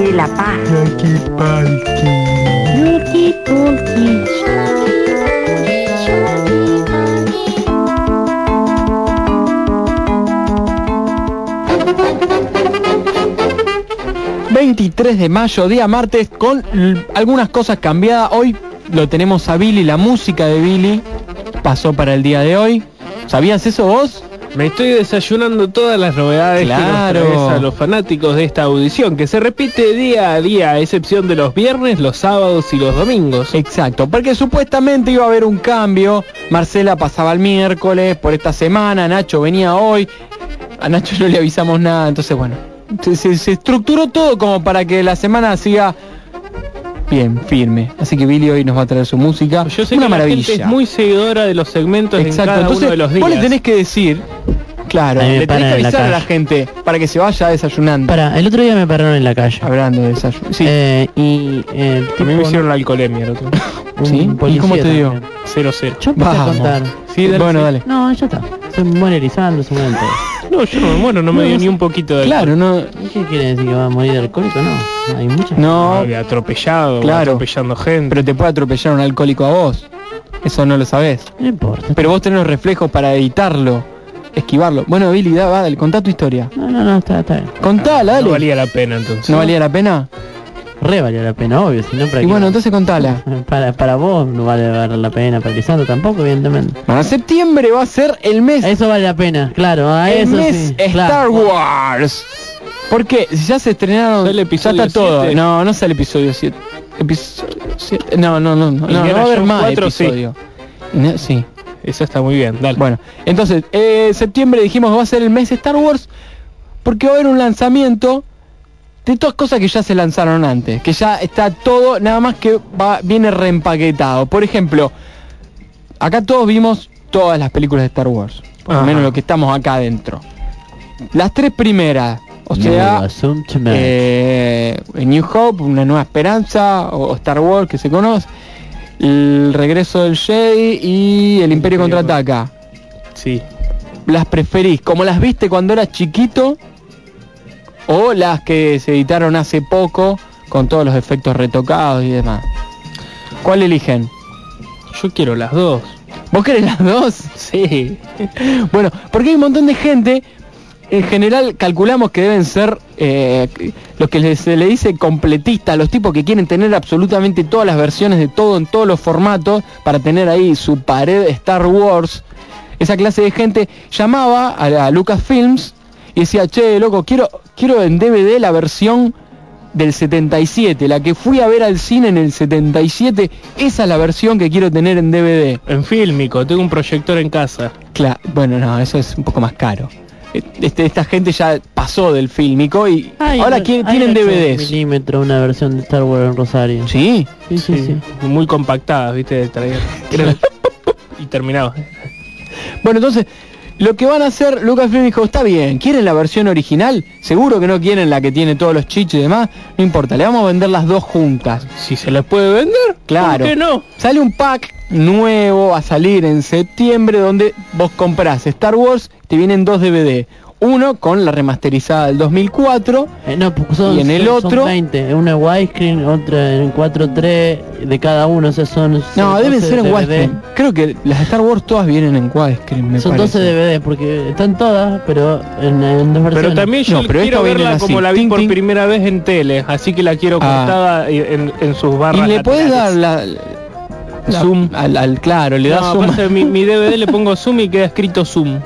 quiere la paz. Puki. 23 de mayo, día martes, con algunas cosas cambiadas. Hoy lo tenemos a Billy, la música de Billy pasó para el día de hoy. ¿Sabías eso vos? Me estoy desayunando todas las novedades Claro. que nos traes a los fanáticos de esta audición, que se repite día a día, a excepción de los viernes, los sábados y los domingos. Exacto, porque supuestamente iba a haber un cambio. Marcela pasaba el miércoles por esta semana, Nacho venía hoy. A Nacho no le avisamos nada, entonces bueno. Se, se- se estructuró todo como para que la semana siga bien, firme. Así que Billy hoy nos va a traer su música. Yo sé Una que la maravilla. gente es muy seguidora de los segmentos en Exacto, cada entonces uno de los días. vos le tenés que decir, claro, le tenés que en la avisar a la gente para que se vaya desayunando. Para, el otro día me pararon en la calle. Hablando de desayuno. Sí, Eh, y eh, A mí me hicieron la alcoholemia el otro. ¿Sí? ¿Y cómo te dio? también. 0-0. Yo empecé a contar. Sí, dale, bueno, sí. dale. No, ya está. Se muere erizando, se mueren todos. No, yo no me muero, no me No, dio no ni un poquito de Claro, no, ¿Y ¿Qué quiere decir que va a morir de alcohólico? No, hay muchas. no, Había atropellado, Claro. atropellando gente. pero te puede atropellar un alcohólico a vos. Eso no lo sabés. No importa. Pero vos tenés los reflejos para evitarlo, esquivarlo. Bueno, Billy, da, va, dale, contá tu historia. No, no, no, está, está bien. Contala, dale. no valía la pena entonces. ¿No valía la pena? Re valía la pena, obvio, si no para Y bueno, va? entonces contala. Para, para vos no vale valer la pena, para Lisandro tampoco, evidentemente. Bueno, septiembre va a ser el mes, Eso vale la pena, claro, a el eso mes sí. Star claro. Wars. ¿Por qué? Si ya se estrenaron, Sale ya episodio está todo. siete. No, no sale episodio 7. Episodio 7. No, no, no, no, no, va a haber más 4, sí. episodio. No, sí. Eso está muy bien, dale. Bueno, entonces, eh, septiembre dijimos que va a ser el mes Star Wars porque va a haber un lanzamiento de todas cosas que ya se lanzaron antes, que ya está todo, nada más que va, viene reempaquetado. Por ejemplo, acá todos vimos todas las películas de Star Wars, por lo menos lo que estamos acá adentro. Las tres primeras, o sea, No, eh, New Hope, Una Nueva Esperanza, o Star Wars que se conoce, el regreso del Jedi y el Imperio Imperio contraataca. Sí. ¿Las preferís como las viste cuando eras chiquito o las que se editaron hace poco con todos los efectos retocados y demás? ¿Cuál eligen? Yo quiero las dos. ¿Vos querés las dos? Sí. Bueno, porque hay un montón de gente, en general calculamos que deben ser eh, los que se le dice completistas, los tipos que quieren tener absolutamente todas las versiones de todo en todos los formatos para tener ahí su pared Star Wars. Esa clase de gente llamaba a, a Lucasfilms y decía, che, loco, quiero, quiero en DVD la versión del 77, la que fui a ver al cine en el 77, esa es la versión que quiero tener en DVD. En fílmico, tengo un proyector en casa. Claro, bueno, no, eso es un poco más caro. Este, esta gente ya pasó del fílmico y Hay ahora quieren- hay tienen un 8 DVDs. milímetro, una versión de Star Wars en Rosario. Sí, Sí, sí, sí. Muy compactadas, viste, de traer. y terminaba. Bueno, entonces, lo que van a hacer, Lucasfilm dijo, está bien, ¿quieren la versión original? Seguro que no quieren la que tiene todos los chiches y demás. No importa, le vamos a vender las dos juntas. Si se las puede vender, Claro. ¿por qué no? Sale un pack nuevo a salir en septiembre donde vos comprás Star Wars, te vienen dos DVD. Uno con la remasterizada del 2004 Eh, no, porque son, Y en el son- son otro- 20, una widescreen, otra en 4.3 de cada uno, o sea, son No, son deben 12 ser en DVD. widescreen. Creo que las Star Wars todas vienen en widescreen, me Son parece. 12 DVD porque están todas, pero en, en dos versiones. Pero también yo No, pero quiero verla así, como la vi por primera vez en tele, así que la quiero Ah. cortada en, en sus barras. Y le puedes dar la, la- Zoom. al, al- claro, le das No, zoom. que mi, mi DVD le pongo zoom y queda escrito zoom.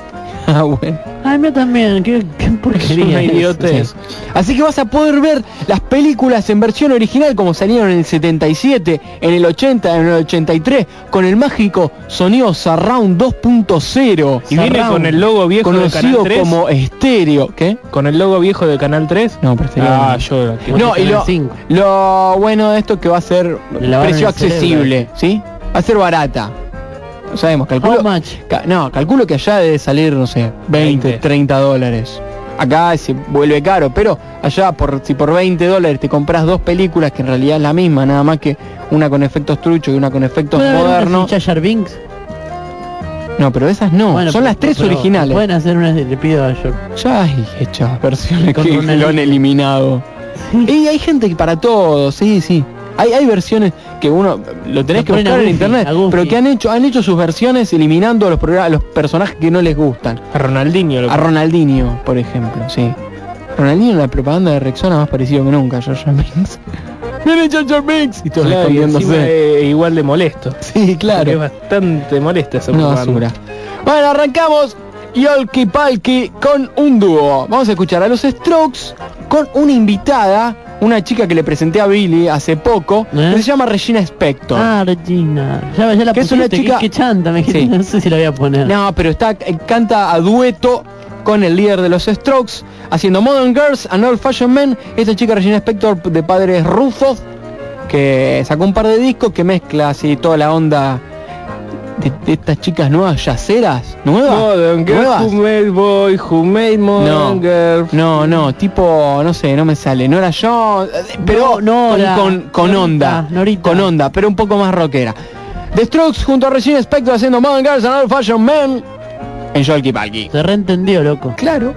Ah, bueno. Ay, mira también, qué, qué porquería. idiotez. Sí. Así que vas a poder ver las películas en versión original como salieron en el 77, en el 80, en el 83, con el mágico sonido Surround 2.0. Y viene con el logo viejo de conocido Canal 3. como estéreo. ¿Qué? Con el logo viejo de Canal 3. No, prefería Ah, yo. No, y lo, 5. lo bueno de esto es que va a ser precio accesible, ¿sí? Va a ser barata. No sabemos, calculo. Ca- no, calculo que allá debe salir, no sé, 20, 20. 30 dólares. Acá se vuelve caro, pero allá por si por 20 dólares te compras dos películas que en realidad es la misma, nada más que una con efectos truchos y una con efectos ¿Puede haber una modernos. No, pero esas no. Bueno, Son pero- las tres pero originales. Pueden hacer una, le pido a George. Ya hay hechas versiones Con que lo han eliminado. Y hay gente que para todo, sí, sí. Hay, hay versiones que uno lo tenés Lo que buscar en internet, pero que han hecho han hecho sus versiones eliminando a los personajes que no les gustan. A Ronaldinho lo A Ronaldinho, por ejemplo, sí. Ronaldinho en la propaganda de Rexona más parecido que nunca, George Binks. Viene George Binks y todos Claro, escondiéndose. es igual de molesto. Sí, Es claro. bastante molesta esa propaganda. basura. Bueno, arrancamos Yolki Palki con un dúo. Vamos a escuchar a los Strokes con una invitada, una chica que le presenté a Billy hace poco, ¿Eh? que se llama Regina Spector. Ah, Regina. Ya, ya la Que es pusiste, una qué- chica- Qué, chanta, me dijiste, Sí. no sé si la voy a poner. No, pero está eh, canta a dueto con el líder de los Strokes, haciendo Modern Girls and Old Fashion Men. Esta chica Regina Spector de padres rusos, que sacó un par de discos que mezcla así toda la onda de, de estas chicas nuevas yaceras, nuevas, Modern Girl, nuevas. Who Made Boy, Who Made Modern No. Girl. No, no, tipo, no sé, no me sale, no era yo, pero No, con, con, con Norita, onda, Norita. con onda, pero un poco más rockera. The Strokes junto a Regina Spector haciendo Modern Girls and Old Fashion Men en Jolky Palki. Se reentendió, loco. Claro.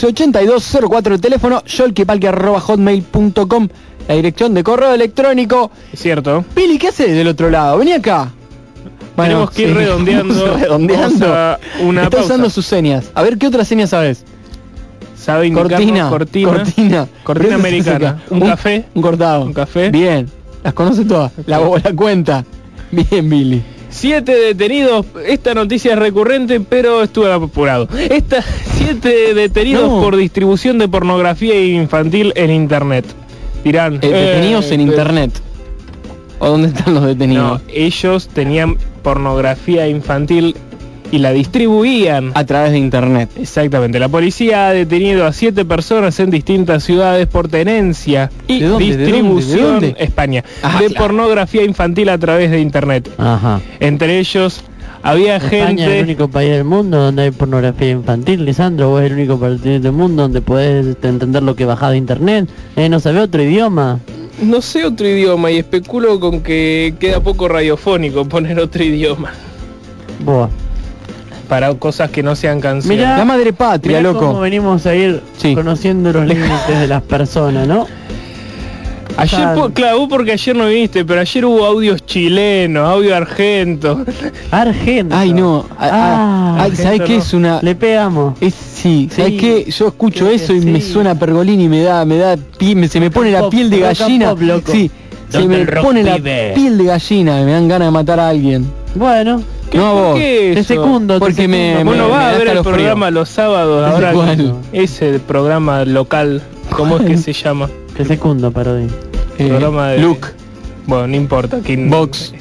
411-8204 el teléfono, yolkipalki.hotmail.com la dirección de correo electrónico. Es cierto. Pili, ¿qué haces del otro lado? Vení acá. Tenemos que ir redondeando. redondeando. A una Está pausa. usando sus señas. A ver, ¿qué otras señas sabes? Sabe Cortina, cortina. cortina. Americana. Un café. Un cortado. Un café. Bien. Las conoce todas. La, la cuenta. Bien, Billy. Siete detenidos, esta noticia es recurrente, pero estuve apurado. Esta, siete detenidos No. por distribución de pornografía infantil en internet. Dirán. Eh, detenidos eh, en eh, internet. ¿O dónde están los detenidos? No, ellos tenían pornografía infantil y la distribuían. A través de internet. Exactamente. La policía ha detenido a siete personas en distintas ciudades por tenencia y ¿De dónde? ¿De dónde? ¿De distribución dónde? España Ah, de claro. pornografía infantil a través de internet. Ajá. Entre ellos había España es el gente único país del mundo donde hay pornografía infantil, Lisandro. Vos es el único país del mundo donde podés entender lo que bajás de internet. Eh, no sabe otro idioma. No sé otro idioma y especulo con que queda poco radiofónico poner otro idioma. Para cosas que no sean canciones. Mirá. La madre patria, Mirá loco. cómo venimos a ir Sí. conociendo los límites de las personas, ¿no? Ayer, po- claro, vos porque ayer no viniste, pero ayer hubo audios chilenos, audio argento. Argento. Ay, no. Ah, ah, ay, ¿sabés Argento qué no. es una... Le pegamos. Es, sí, ¿sabes Sí. qué? Yo escucho Creo eso y me suena pergolín y me da, me da, me- se me pone la pop, piel de gallina. pop, loco. Sí, se me pone la piel de gallina y me dan ganas de matar a alguien. Bueno, ¿Qué, No, vos. qué te secundo. te Porque me- secundo. Bueno, me- va me a ver el programa los sábados, ¿Ese ahora cuál? ese programa local, ¿cómo es que se llama? Te secundo, Parodi. Eh, programa de Luke, Bueno, no importa, Vox,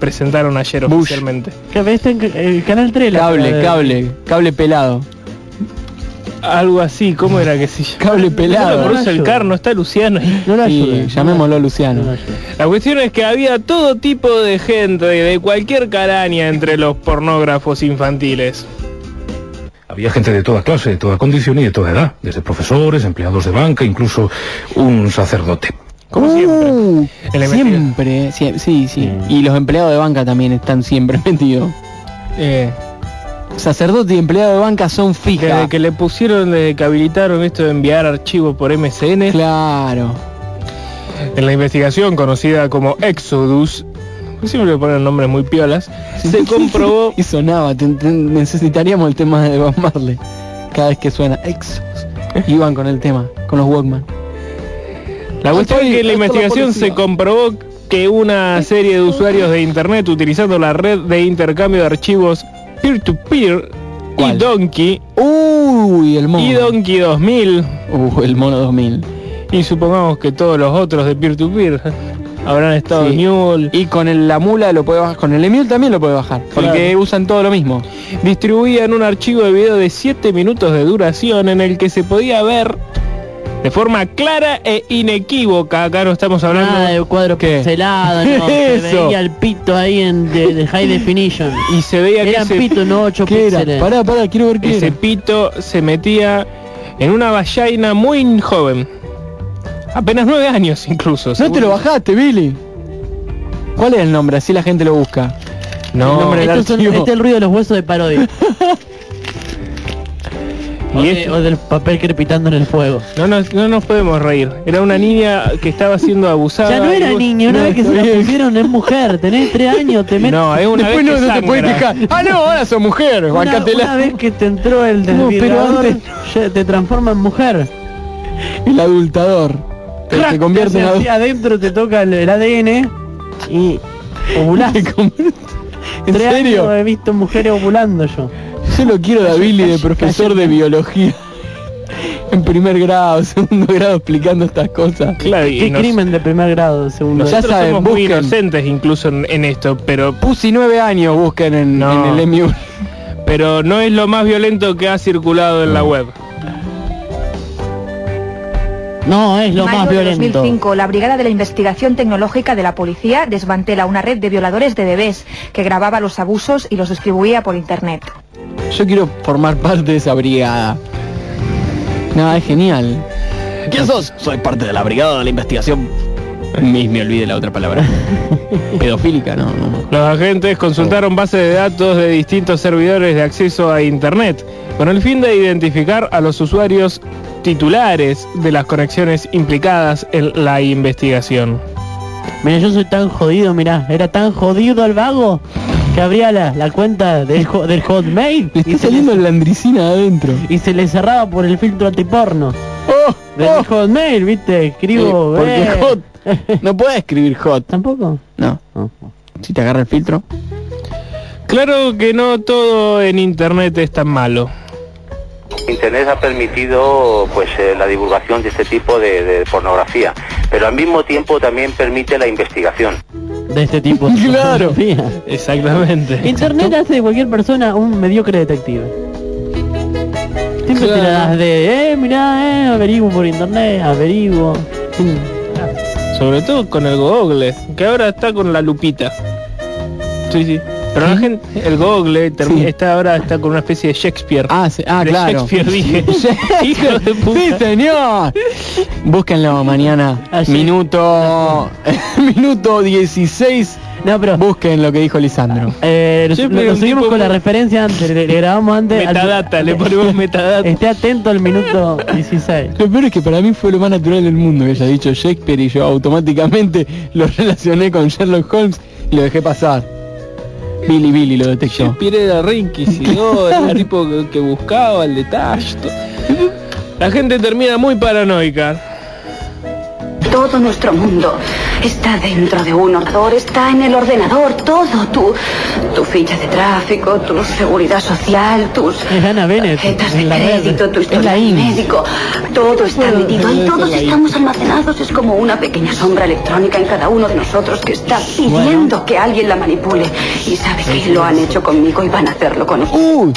presentaron ayer Bush. oficialmente. En el canal 3 la cable, cable, cable pelado. Algo así, ¿cómo era que se llama? Cable pelado. No, por eso el Ayuda. carno está Luciano. No lo llamémoslo Luciano. No. La cuestión es que había todo tipo de gente, de cualquier caraña entre los pornógrafos infantiles. Había gente de toda clase, de toda condición y de toda edad, desde profesores, empleados de banca, incluso un sacerdote. Como siempre. Uh, siempre, sie- sí, sí. Mm. Y los empleados de banca también están siempre metidos. Eh, Sacerdote y empleado de banca son fijas. desde que le pusieron, desde que habilitaron esto de enviar archivos por MSN, Claro. en la investigación conocida como Exodus, siempre le ponen nombres muy piolas, se comprobó y sonaba, te- te- necesitaríamos el tema de Bob Marley. Cada vez que suena Exos. Iban con el tema, con los Walkman. La cuestión es que en la investigación se comprobó que una serie de usuarios de internet utilizando la red de intercambio de archivos peer-to-peer y. Donkey Uy, el mono. y Donkey 2000 Uh, el mono 2000. y supongamos que todos los otros de peer-to-peer habrán estado Sí. Mule Y con el, la mula lo puede bajar, con el Emule también lo puede bajar, porque usan todo lo mismo. distribuían un archivo de video de 7 minutos de duración en el que se podía ver de forma clara e inequívoca, acá no estamos hablando Nada de cuadro ¿Qué? pixelado, no. Se veía el pito ahí en de, de high definition. y se veía que ese, pito, no 8 ¿Qué era? píxeles. Pará, pará, quiero ver qué ese era. pito se metía en una vallaina muy joven. Apenas 9 años incluso. No te lo bajaste, Billy. ¿Cuál es el nombre? Así la gente lo busca. El No, nombre del archivo. este es el ruido de los huesos de parodia. o, y de- o del papel crepitando en el fuego. no, nos, no nos podemos reír. Era una niña que estaba siendo abusada. Ya no era vos- niño, una no, vez que se la pusieron es mujer, tenés tres años, te metes. No, es una Después vez no, que no te puedes quejar. Ah, no, ahora sos mujer, una, una vez que te entró el No, pero antes- te transforma en mujer. El adultador. Te, te convierte en adulto. adentro te toca el, el ADN y ovulás. ¿En Tres serio? años he visto mujeres ovulando yo. Yo lo quiero a Billy de profesor de biología. En primer grado, segundo grado explicando estas cosas. Claro, y Qué nos- crimen de primer grado, segundo. Ya Nosotros saben, somos muy busquen. inocentes incluso en, en esto, pero Pussy 9 años busquen en, No. en el Emule. pero no es lo más violento que ha circulado en la web. No, es lo Mayo más violento. 2005, la Brigada de la Investigación Tecnológica de la Policía desmantela una red de violadores de bebés que grababa los abusos y los distribuía por Internet. Yo quiero formar parte de esa brigada. No, es genial. ¿Quién sos? Soy parte de la brigada de la investigación. Me, me olvidé la otra palabra. Pedofílica, no, no. Los agentes consultaron bases de datos de distintos servidores de acceso a Internet con el fin de identificar a los usuarios titulares de las conexiones implicadas en la investigación. Mira, yo soy tan jodido, mira, era tan jodido el vago que abría la, la cuenta del, del Hotmail Le y está se, le, saliendo la landricina adentro. y se le cerraba por el filtro antiporno. ¡Oh! Del oh. Hotmail, viste, escribo... Eh, porque eh. hot. No puede escribir hot. ¿Tampoco? No. Oh. Si te agarra el filtro. Claro que no todo en Internet es tan malo. Internet ha permitido pues eh, la divulgación de este tipo de, de pornografía, pero al mismo tiempo también permite la investigación. De este tipo. de Claro. Exactamente. Internet hace de cualquier persona un mediocre detective. Siempre te la Claro. das de, eh, mirá, eh, averiguo por internet, averiguo. Sí. Sobre todo con el Google, que ahora está con la lupita. Sí, sí. Pero la gente, el Google termi- Sí. está ahora está con una especie de Shakespeare. Ah, sí, ah De claro. Shakespeare dije. Hijo de puta. Sí, señor. Búsquenlo mañana. Allí. Minuto minuto 16. No, pero Busquen lo que dijo Lisandro. eh, lo, Siempre lo- subimos con la referencia antes, le, le grabamos antes. al- Metadata, le ponemos metadata. Esté atento al minuto 16. Lo peor es que para mí fue lo más natural del mundo que haya dicho Shakespeare y yo automáticamente lo relacioné con Sherlock Holmes y lo dejé pasar. Billy Billy lo detectó. Shakespeare era re inquisidor, era un tipo que, que buscaba el detalle. La gente termina muy paranoica. Todo nuestro mundo está dentro de un ordenador, está en el ordenador, todo. Tu, tu ficha de tráfico, tu seguridad social, tus Bennett, tarjetas de crédito, tu INS. médico. Todo está Bueno, debe ser todos estamos almacenados. Es como una pequeña sombra electrónica en cada uno de nosotros que está pidiendo que alguien la manipule. Y sabe que lo han hecho conmigo y van a hacerlo con usted. Uy.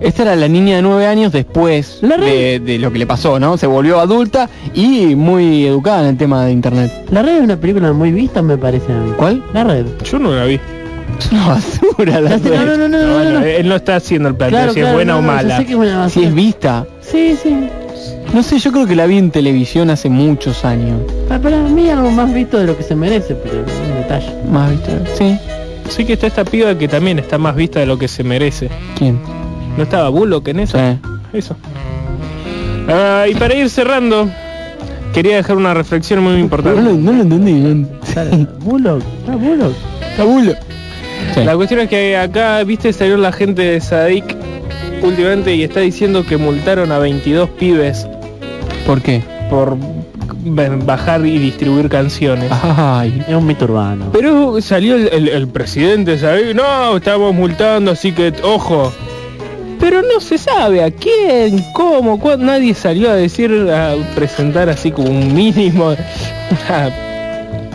Esta era la niña de nueve años después de, de lo que le pasó, ¿no? Se volvió adulta y muy educada en el tema de internet. La red es una película muy vista, me parece a mí. ¿Cuál? La red. Yo no la vi. Es una basura la No, no, red. no, no, no, No, no, él no está haciendo el planteo Claro, si es claro, buena no, o mala. sé que es buena Si es vista. Sí, sí. No sé, yo creo que la vi en televisión hace muchos años. Ah, Para mí algo más visto de lo que se merece, pero es un detalle. Más vista. Sí. Sí que está esta piba que también está más vista de lo que se merece. ¿Quién? ¿No estaba Bullock en eso? Sí. Eso. Ah, y para ir cerrando, quería dejar una reflexión muy importante. no lo entendí. no- Bullock, ah, Bullock. Tabulo. Sí. La cuestión es que acá, viste, salió la gente de Sadik últimamente y está diciendo que multaron a 22 pibes ¿Por qué? por bajar y distribuir canciones. Ay. Es un mito urbano. Pero salió el, el- el presidente de Sadik, no, estamos multando, así que ojo. Pero no se sabe a quién, cómo, cuándo, nadie salió a decir, a presentar así como un mínimo.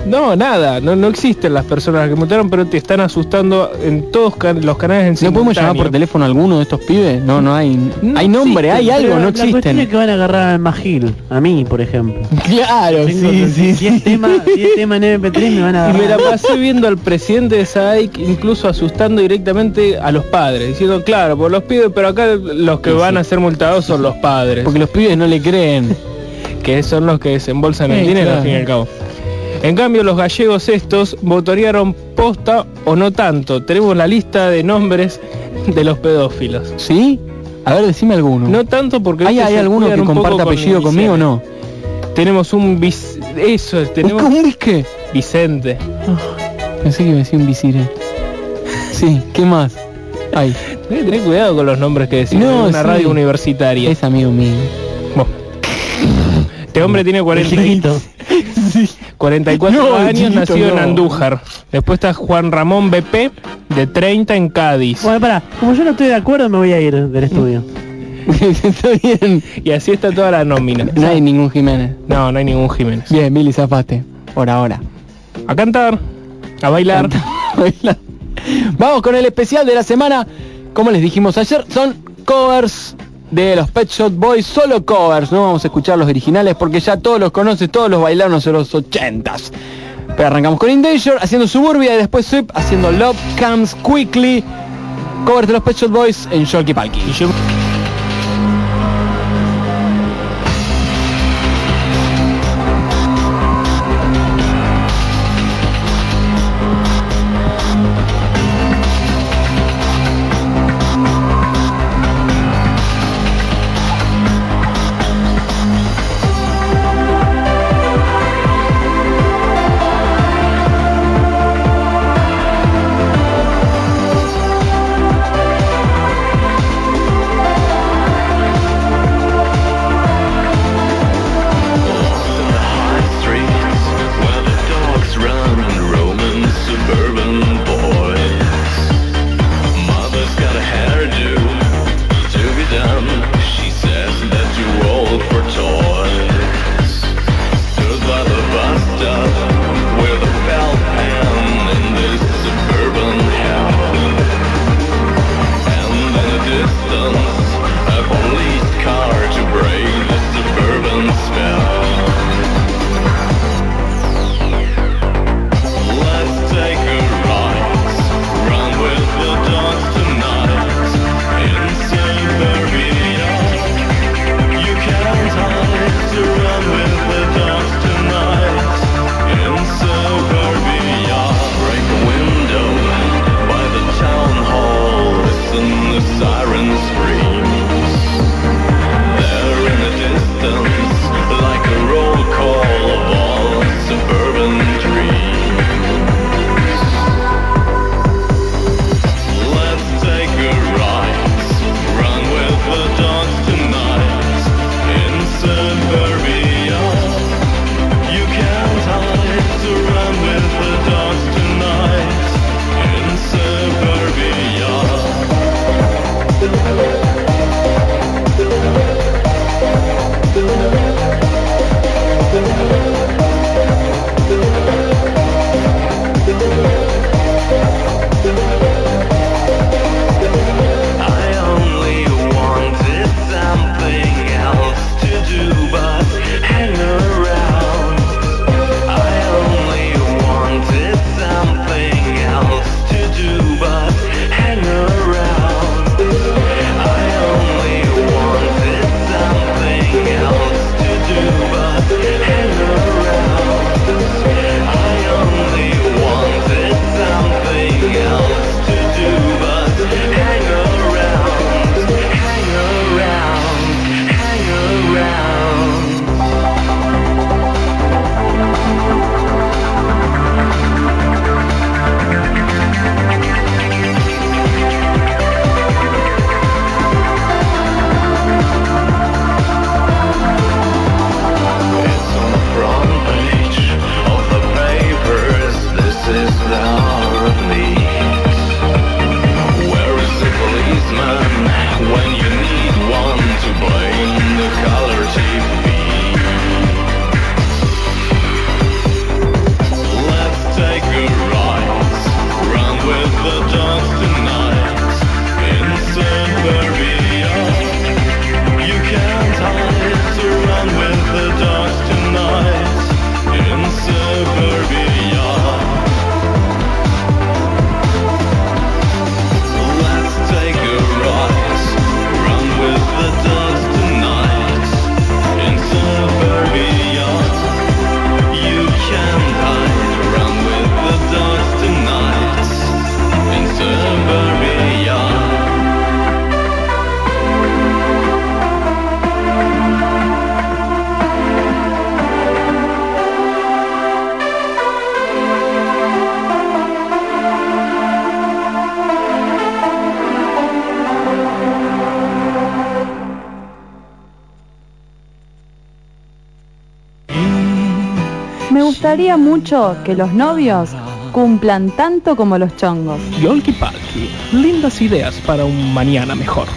No, nada, no, no existen las personas que multaron, pero te están asustando en todos can- los canales en ¿No podemos llamar por teléfono a alguno de estos pibes? No, no hay. No hay nombre, hay existen, algo, no La cuestión es existen. que van a agarrar al Magil, a mí, por ejemplo. Claro, Tengo sí, sí, 10 sí. temas 10 temas en MP3 me van a Y me la agarrar. pasé viendo al presidente de SAIC incluso asustando directamente a los padres, diciendo, claro, por los pibes, pero acá los que van a ser multados son los padres, Porque los pibes no le creen. que son los que desembolsan el dinero al fin y al cabo. En cambio, los gallegos estos votarían posta o no tanto. Tenemos la lista de nombres de los pedófilos. ¿Sí? A ver, decime alguno. No tanto porque ¿Hay, hay alguno que con apellido conmigo o no? Tenemos un bis... Eso, tenemos ¿Un bisque? Vicente. Pensé que me decía un visire. Sí, ¿qué más? Ay, Tenés que tener cuidado con los nombres que decimos No, en una sí. radio universitaria. es amigo mío. Bueno. Este hombre tiene 40 y- Chiquito. 44 No, años, chiquito, nacido en. Andújar. Después está Juan Ramón BP, de 30 en Cádiz. Bueno, para, como yo no estoy de acuerdo, me voy a ir del estudio. Está bien. Y así está toda la nómina. No hay ningún Jiménez. No, no hay ningún Jiménez. Bien, Billy Zafate. Por ahora. A cantar, a bailar. Bailar. Vamos con el especial de la semana. Como les dijimos ayer, son covers de los Pet Shop Boys, solo covers, no vamos a escuchar los originales porque ya todos los conoces, todos los bailaron en los ochentas. Pero arrancamos con Indanger haciendo Suburbia y después Sweep haciendo Love Comes Quickly. Covers de los Pet Shop Boys en Sholky Palki. Me gustaría mucho que los novios cumplan tanto como los chongos. Yolki Palki, lindas ideas para un mañana mejor.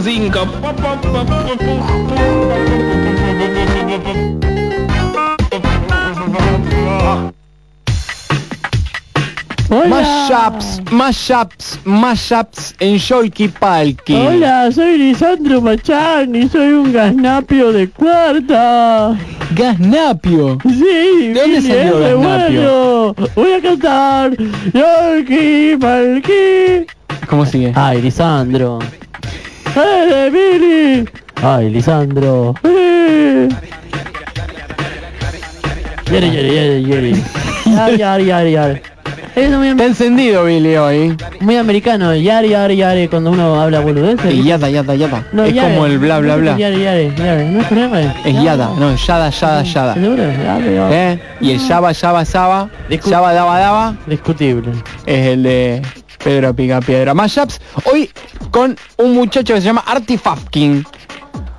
845. Mashups, mashups, mashups en Yolki Palki. Hola, soy Lisandro Machani, soy un gasnapio de cuarta. Gasnapio. Sí, ¿De dónde salió es Gasnapio? bueno. Voy a cantar Yorkie Palki. ¿Cómo sigue? Ay, Lisandro. ¡Eh, Billy! Ay, Lisandro. ¡Eh! Yere, yere, yere, yere. Yare, yare. Es muy, Está encendido Billy hoy. muy americano, yare, yare, yare, cuando uno habla boludeces. Y yada, yada, yada. No, es yare. como el bla, bla, bla. Yare, yare, yare. ¿No es con R? Es yada, no, yada, yada, yada. ¿Seguro? Yare, yare. ¿Eh? Y el yaba, yaba, yaba, Discu- yaba, daba, daba, Discutible. es el de Pedro Pica Piedra. Mashups, hoy con un muchacho que se llama Artie Fafkin.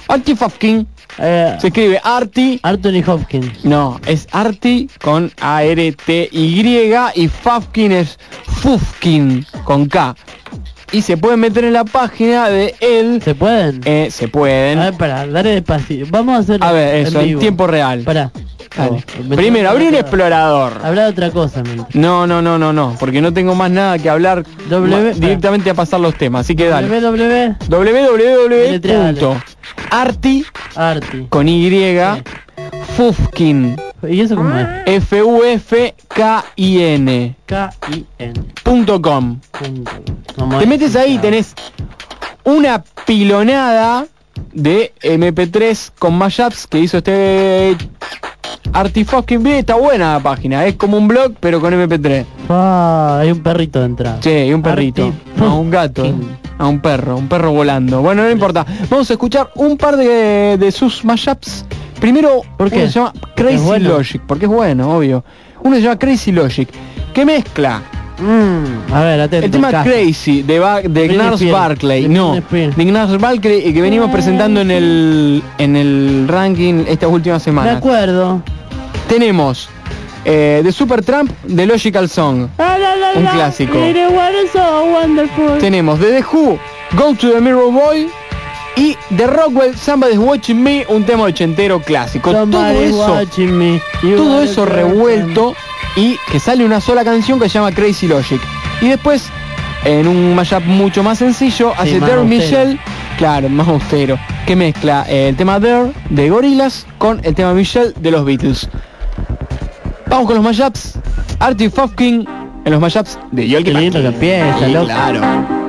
Artie Fafkin Eh, se escribe Artie Anthony Hopkins. No, es Arti con A-R-T-Y y Fafkin es Fufkin con K. Y se pueden meter en la página de él. ¿Se pueden? Eh, se pueden. A ver, pará, dale despacio. Vamos a hacer A ver, eso, en tiempo real. Dale. Me Primero, abrí un explorador. De otra cosa, man. No, no, no, no, no, porque no tengo más nada que hablar W- directamente a pasar los temas. Así que dale. www www.arti Arti. con Y Fufkin ¿Y eso cómo es? F-U-F-K-I-N K-I-N. punto com. Punto. Te metes ahí, tenés una pilonada de MP3 con mashups que hizo este Artifucking B. Está buena la página, es como un blog pero con MP3. Ah, hay un perrito de entrada. Che, y un perrito. A un gato. Fucking. A un perro, un perro volando. Bueno, no importa. Vamos a escuchar un par de, de sus mashups. Primero, ¿Por qué? uno se llama Crazy bueno. Logic, porque es bueno, obvio. Uno se llama Crazy Logic, que mezcla Mm, a ver, atento. el tema caso. Crazy de, Ba- de Spears. Barclay, De no, de Gnars Barclay que venimos presentando en el en el ranking estas últimas De semanas. acuerdo. Tenemos eh, de Supertramp de Logical Song. La, la, la, Un clásico. So. Tenemos de The Who, Go to the Mirror Boy y de Rockwell Somebody's Watching Me, un tema ochentero clásico. Todo eso, me. Todo eso revuelto y que sale una sola canción que se llama Crazy Logic. Y después, en un mashup mucho más sencillo, hace más Dare austero. Michelle, claro, más austero, que mezcla eh, el tema Dare de Gorillaz con el tema Michelle de los Beatles. Vamos con los mashups. Artie Fufkin en los mashups de Yolki Qué lindo que empieza, Sí, loco. Claro.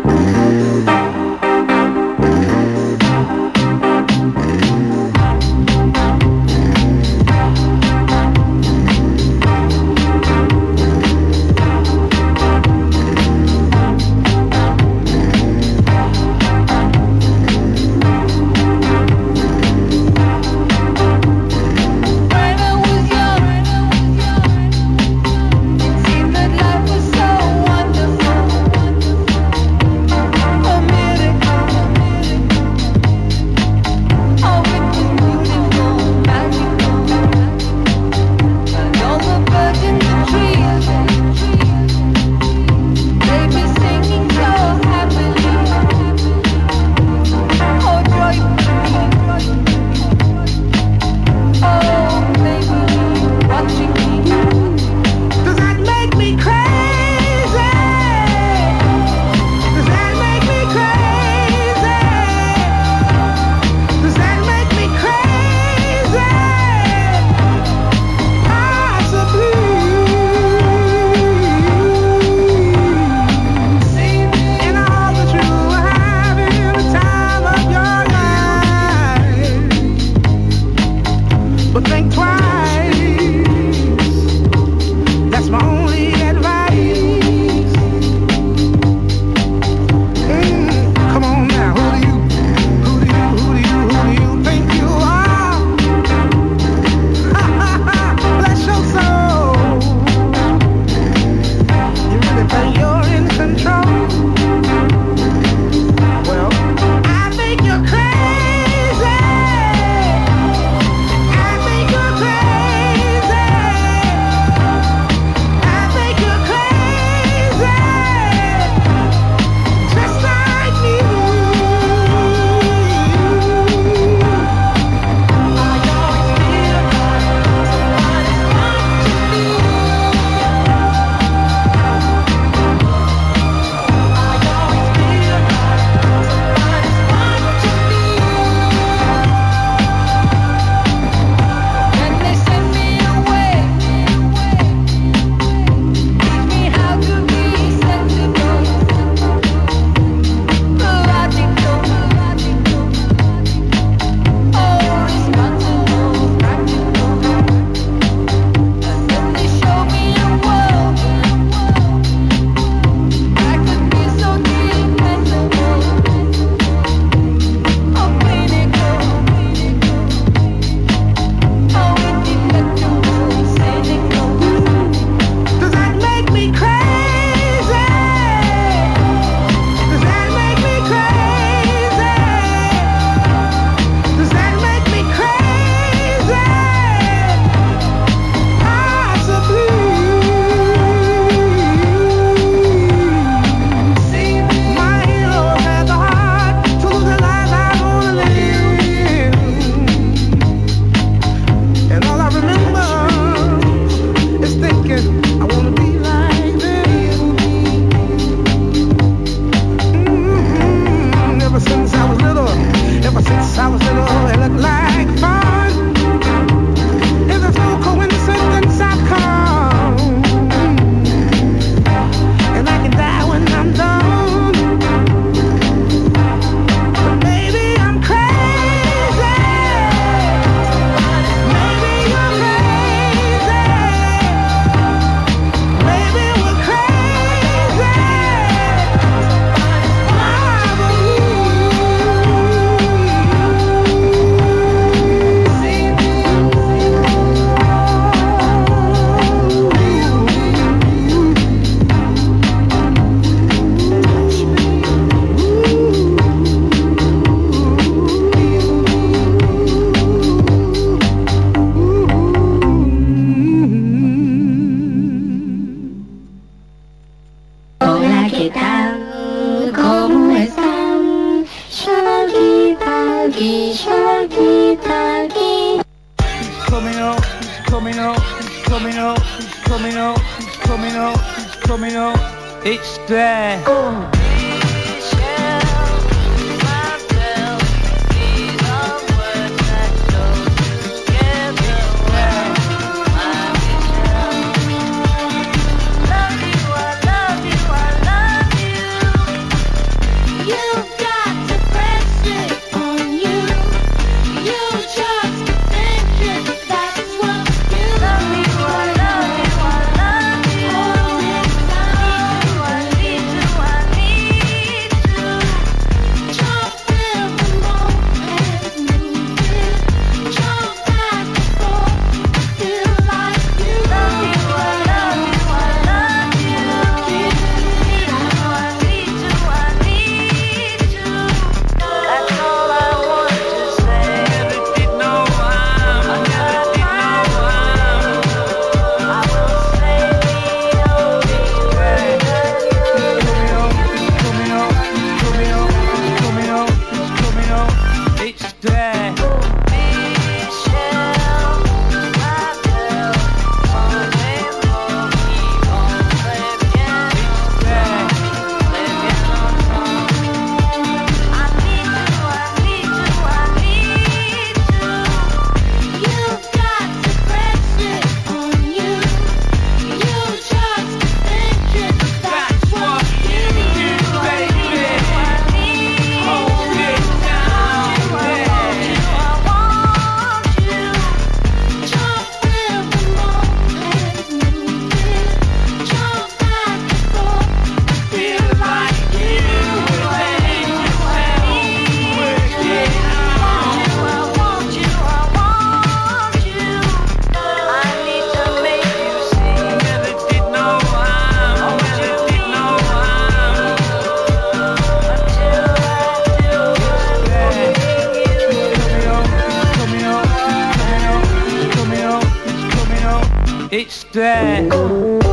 It's there.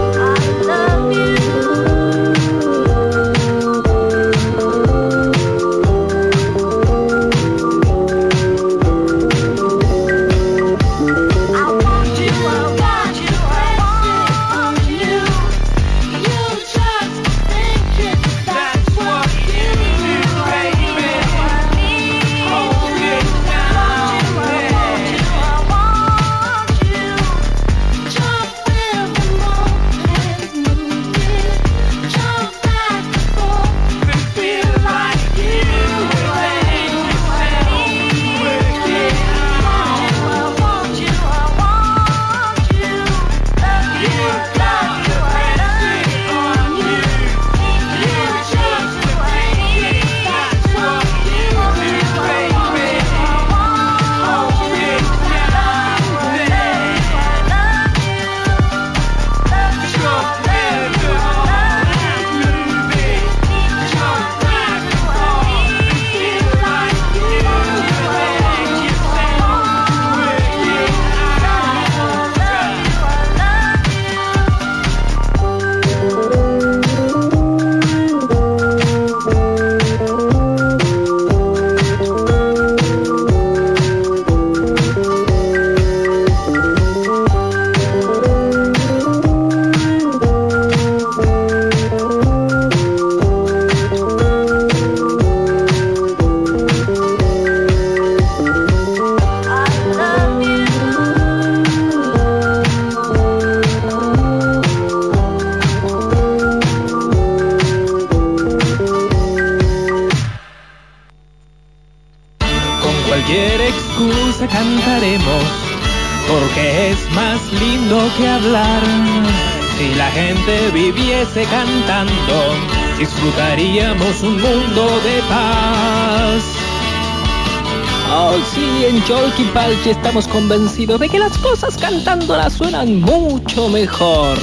Excusa cantaremos, porque es más lindo que hablar. Si la gente viviese cantando, disfrutaríamos un mundo de paz. Oh, sí, en Jolky Palchi estamos convencidos de que las cosas cantándolas suenan mucho mejor.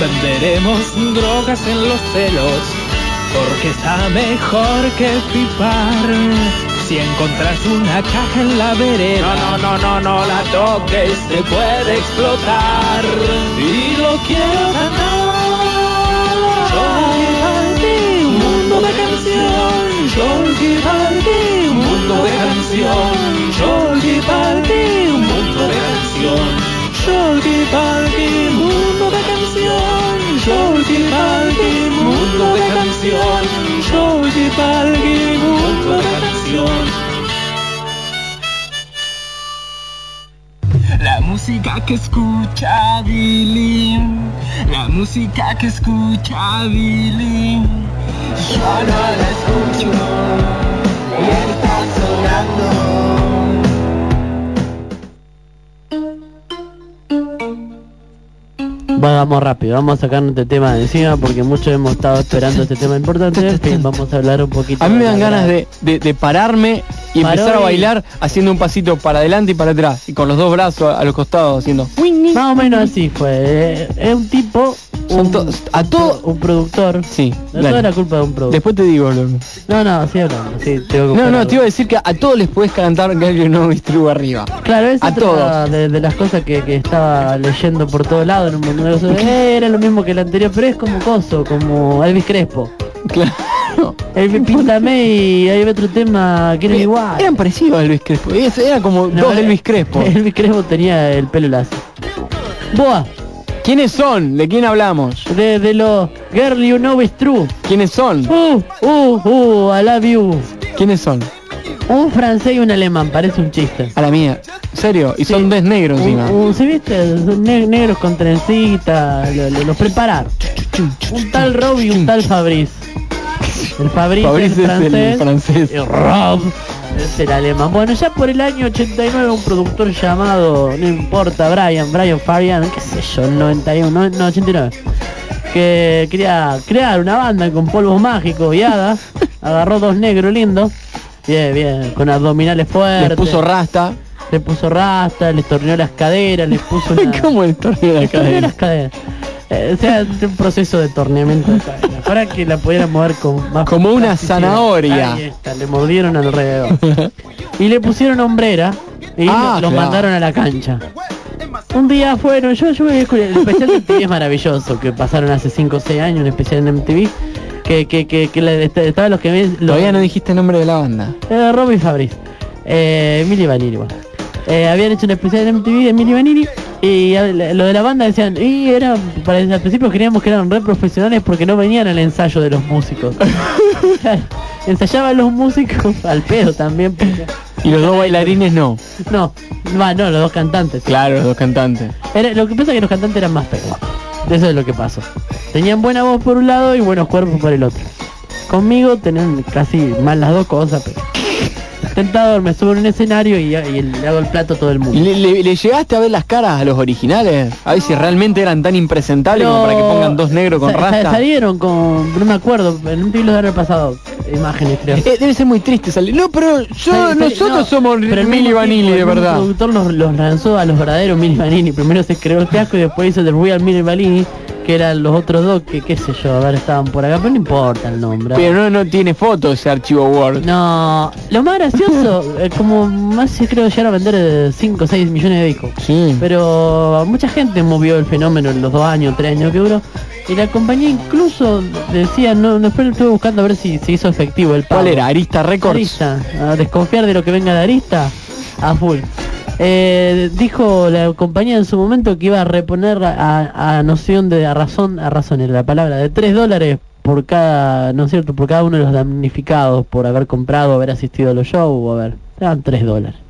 Venderemos drogas en los celos, porque está mejor que pipar. Si encontras una caja en la vereda, no, no, no, no, no la toques, se puede explotar. Y lo quiero ganar. Jolky Palki, un mundo de canción. Jolky Palki, un mundo de canción. Jolky Palki, un mundo de canción. Jolky Palki, mundo de canción. Jolky Palki, mundo de canción. Jolky Palki, mundo de canción. La música que escucha Billy, la música que escucha Billy, yo no la escucho. Y está sonando. Vamos rápido, vamos a sacarnos este tema de encima porque muchos hemos estado esperando este tema importante. En fin, vamos a hablar un poquito. A mí me dan ganas de, de- de pararme y Paró empezar a y- bailar haciendo un pasito para adelante y para atrás y con los dos brazos a los costados haciendo Más o menos así fue. eh, Es un tipo, un, to- a todo un productor. sí No dale. toda la culpa de un productor. después te digo No, no, sí hablando. Sí, tengo que no no te iba a decir que a todos les puedes cantar Gallo No True arriba Claro, es a otra todos. De, de las cosas que, que estaba leyendo por todos lados en un montón Eh, era lo mismo que el anterior, pero es como coso, como Elvis Crespo. claro Elvis Píntame y hay otro tema que era igual. eran parecidos a Elvis Crespo Es- era como No, dos eh, Elvis Crespo Elvis Crespo tenía el pelo lacio. Boa, ¿quiénes son? ¿de quién hablamos? de, de los Girl You Know It's True. ¿quiénes son? Uh, uh, uh, I love you. ¿quiénes son? Un francés y un alemán, parece un chiste. a la mía ¿En serio y son des negros Un, encima un- ¿sí viste? Son ne- negros con trencita, lo- lo- los preparar. Un tal Rob y un tal Fabrice. El Fabrice, Fabrice es es el el francés, y Rob es el alemán. Bueno, ya por el año 89 un productor llamado, no importa, Brian, Brian Farian, qué sé yo, el 91, no, no, 89, que quería crear una banda con polvos mágicos y hadas, agarró dos negros lindos, bien, bien, con abdominales fuertes. les puso rasta Le puso rasta, les torneó las caderas, les puso una... ¿cómo Les torneó las caderas. Eh, o sea, un proceso de torneamiento de. Para que la pudieran mover con más Como una zanahoria. Ahí está, le mordieron alrededor. y le pusieron hombrera y Ah, lo, lo claro. mandaron a la cancha. Un día fueron, yo, yo el especial de MTV es maravilloso, que pasaron hace 5 o 6 años, un especial en MTV, que, que, que, que la- est- estaban los que ven... los- todavía no dijiste el nombre de la banda eh, Robbie Fabriz. Eh, Emily Vanilli, bueno. Eh, habían hecho un especial en MTV de Emily Vanilli y lo de la banda decían, y era, para, al principio creíamos que eran re profesionales porque no venían al ensayo de los músicos. Ensayaban los músicos al pedo también. porque- y los dos bailarines no No, va, no, los dos cantantes. claro los dos cantantes Era- lo que pasa es que los cantantes eran más pedos. Eso es lo que pasó. Tenían buena voz por un lado y buenos cuerpos por el otro. Conmigo tenían casi mal las dos cosas, pero... Tentador, me subo en un escenario y, y le hago el plato a todo el mundo. ¿Le, le- le llegaste a ver las caras a los originales? A ver si realmente eran tan impresentables como para que pongan dos negros con Sa- sa- rasta. Salieron con, no me acuerdo, en un los de haber pasado imágenes creo. Eh, debe ser muy triste salir. No, pero yo, nosotros no, somos pero mismo Vanilli, de el verdad. productor los, los lanzó a los verdaderos Milli Vanilli. Primero se creó el fiasco y después hizo The Real Milli Vanilli, que eran los otros dos que qué sé yo, a ver, estaban por acá, pero no importa el nombre. Pero no, no tiene foto ese archivo Word. No, lo más gracioso, eh, como más se creo llegaron a vender 5 o 6 millones de discos. Sí. Pero mucha gente movió el fenómeno en los dos años, tres años que duró. Y la compañía incluso decía, no, después estuve buscando a ver si se hizo efectivo el pago. ¿Cuál era? Arista Records. Arista, a desconfiar de lo que venga de Arista, a full. Eh, dijo la compañía en su momento que iba a reponer a, a noción de a razón, a razón era la palabra, de 3 dólares por cada, no es cierto, por cada uno de los damnificados por haber comprado, haber asistido a los shows o haber, eran 3 dólares.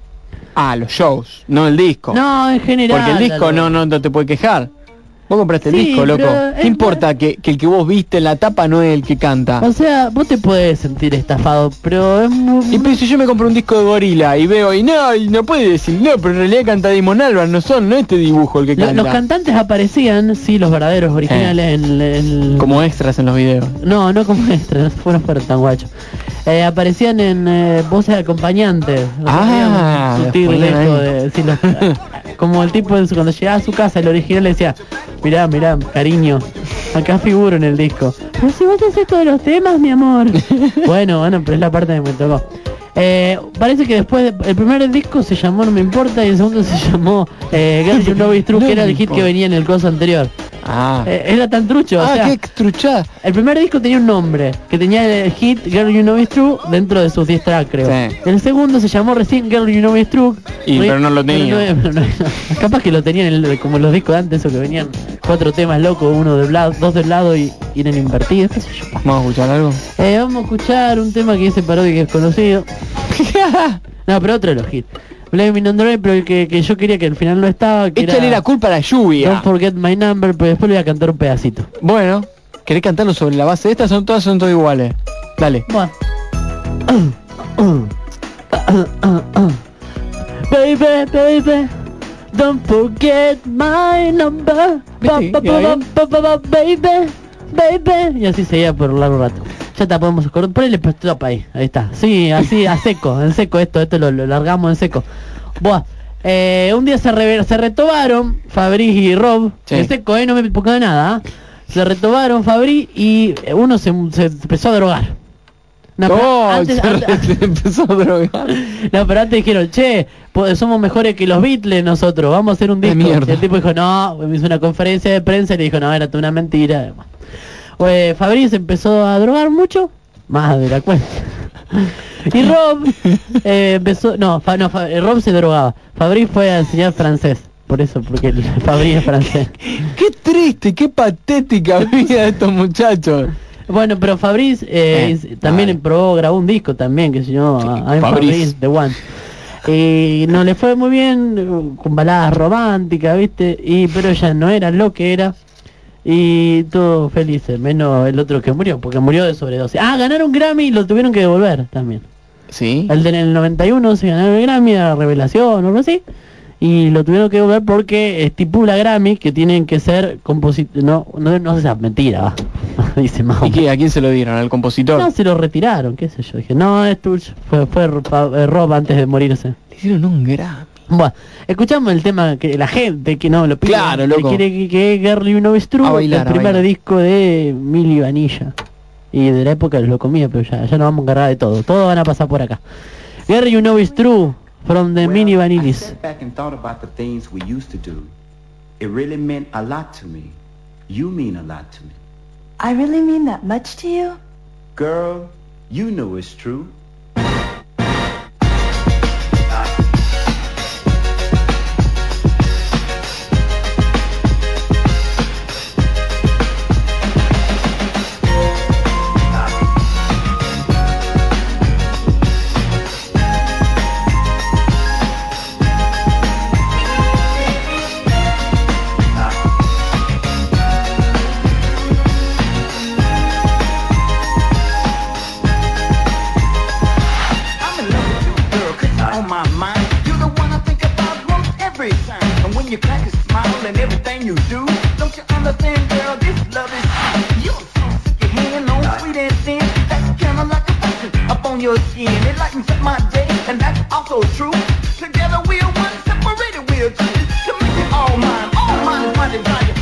Ah, los shows, no el disco. No, en general. Porque el disco no, no, no te puede quejar. Vos compraste el Sí, disco, loco. ¿Qué importa que, que el que vos viste en la tapa no es el que canta? O sea, vos te puedes sentir estafado, pero es muy... Y pero si yo me compro un disco de gorila y veo y no, y no puede decir, no, pero en realidad canta Damon Albarn, no son, no este dibujo el que canta. los cantantes aparecían, sí, los verdaderos originales en, en- Como extras en los videos. No, no como extras, no fueron fueron tan guachos. Eh, aparecían en eh, voces acompañantes. Ah, sutil de- los- como el tipo en su- cuando llegaba a su casa, el original le decía, mirá, mirá, cariño, acá figuro en el disco. Pero si vos haces todos los temas, mi amor. bueno, bueno, pero es la parte que me tocó. Eh, parece que después, el primer disco se llamó No Me Importa y el segundo se llamó eh, Girl You Know It's True, No que era el hit que venía en el coso anterior. Ah. Eh, era tan trucho, o ah, sea, qué el primer disco tenía un nombre, que tenía el hit Girl You Know It's True dentro de sus 10 tracks, creo. Sí. El segundo se llamó recién Girl You Know It's True. Y, pero no lo tenía. no- capaz que lo tenían en el- como los discos de antes, eso que venían cuatro temas locos, uno de lado, dos del lado y, y qué sé yo. Vamos a escuchar algo. Eh, vamos a escuchar un tema que dice parodia que es conocido. no, pero otro de los hits. Blaming on the Rain, pero el que, que yo quería que al final no estaba, que Échale era la culpa a la lluvia. Don't Forget My Number, pero después le voy a cantar un pedacito. Bueno, ¿querés cantarlo sobre la base de estas? Son todas son todas iguales. Dale. Bueno. Baby, baby, don't forget my number. Ba, ba, ba, baby, baby. Y así seguía por un largo rato. Ya te podemos. Ponele stop ahí. Ahí está. Sí, así, a seco, en seco esto, esto lo, lo largamos en seco. Buah. Eh, un día se, re- se retobaron Fabri y Rob. Sí. En seco, eh, no me pongo nada. ¿ah? Se retobaron Fabri y uno se, se empezó a drogar. No, pero Oh, antes- se antes- re- empezó a drogar. no, pero antes dijeron, che, po- somos mejores que los Beatles nosotros, vamos a hacer un disco. Y el tipo dijo, no, me hizo una conferencia de prensa y le dijo, no, era toda una mentira. Pues Fabriz empezó a drogar mucho, más de la cuenta. y Rob eh, empezó, no, Fa- no Fa- eh, Rob se drogaba. Fabriz fue a enseñar francés, por eso, porque el Fabriz es francés. Qué triste, qué patética vida de estos muchachos. Bueno, pero Fabriz eh, Eh, también probó, grabó un disco también que se llamó I'm Fabriz. The One. Y no le fue muy bien, con baladas románticas, ¿viste? Y pero ya no era lo que era. Y todos felices, menos el otro que murió, porque murió de sobredosis. Ah, ganaron Grammy y lo tuvieron que devolver también. Sí. El del 91 se ganó el Grammy, la revelación o algo así. Y lo tuvieron que devolver porque estipula Grammy que tienen que ser compositores. No, no, no sea mentira, va. Dice más. ¿Y qué? ¿A quién se lo dieron? ¿Al compositor? No, se lo retiraron, qué sé yo. Dije, no, es tuyo. Fue, fue Ro- eh, Rob antes de morirse. Le dieron un Grammy. Bueno, escuchamos el tema que la gente que no lo pide. Claro, que loco. quiere que, que Girl You True, A bailar, el primer disco de Milly Vanilla. Y de la época lo comía, pero ya, ya nos vamos a encargar de todo. Todos van a pasar por acá. Girl You Know It's True, from the Mini I Vanillis. back and thought about the things we used to do. It really meant a lot to me. You mean a lot to me. I really mean that much to you? Girl, you know it's true. You a smile and everything you do, don't you understand, girl, this love is You're so sick of hand on sweet and thin. That's kinda like a passion up on your skin. It lightens up my day, and that's also true. Together we're one, separated we're two. To make it all mine, all mine is my desire.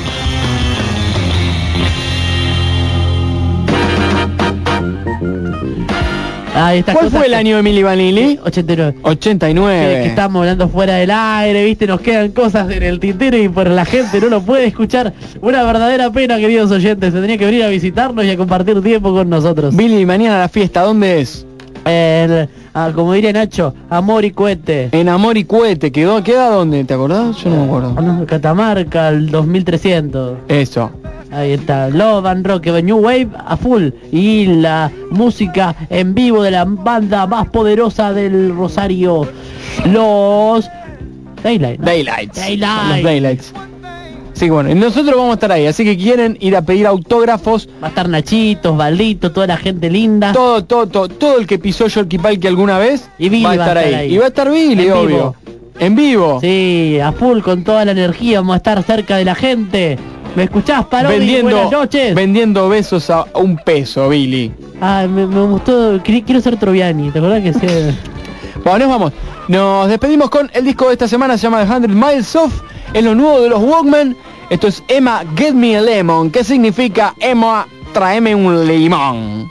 Ah, estas ¿Cuál fue el que- año de Milli Vanilli? 89. 89. Que, que estábamos hablando fuera del aire, viste, nos quedan cosas en el tintero y por la gente no lo puede escuchar. Una verdadera pena, queridos oyentes, tendría que venir a visitarnos y a compartir tiempo con nosotros. Billy, mañana la fiesta, ¿dónde es? El- ah, como diría Nacho, amor y cohete. En Amor y Cohete, ¿quedó, ¿queda dónde? ¿Te acordás? Yo no me acuerdo. Catamarca, el 2300. Eso. Ahí está, Love and Rock, New Wave a full. Y la música en vivo de la banda más poderosa del Rosario, los Daylight. ¿no? Daylights. Daylight. Los Daylights. Sí, bueno, y nosotros vamos a estar ahí, así que quieren ir a pedir autógrafos. Va a estar Nachitos, Baldito, toda la gente linda. Todo, todo, todo, todo el que pisó Yorkie Palki alguna vez Y Billy va a estar ahí. Y va a estar Billy, En obvio. vivo. En vivo. Sí, a full con toda la energía, vamos a estar cerca de la gente. ¿Me escuchás, Parodi? vendiendo, Buenas noches. vendiendo besos a un peso, Billy. Ah, me, me gustó, quiero ser Troviani, ¿te acordás que sí? Bueno, nos vamos. Nos despedimos con el disco de esta semana, se llama The 100 Miles Off. Es lo nuevo de los Walkman. Esto es Emma Get Me a Lemon. ¿Qué significa Emma? Tráeme un limón.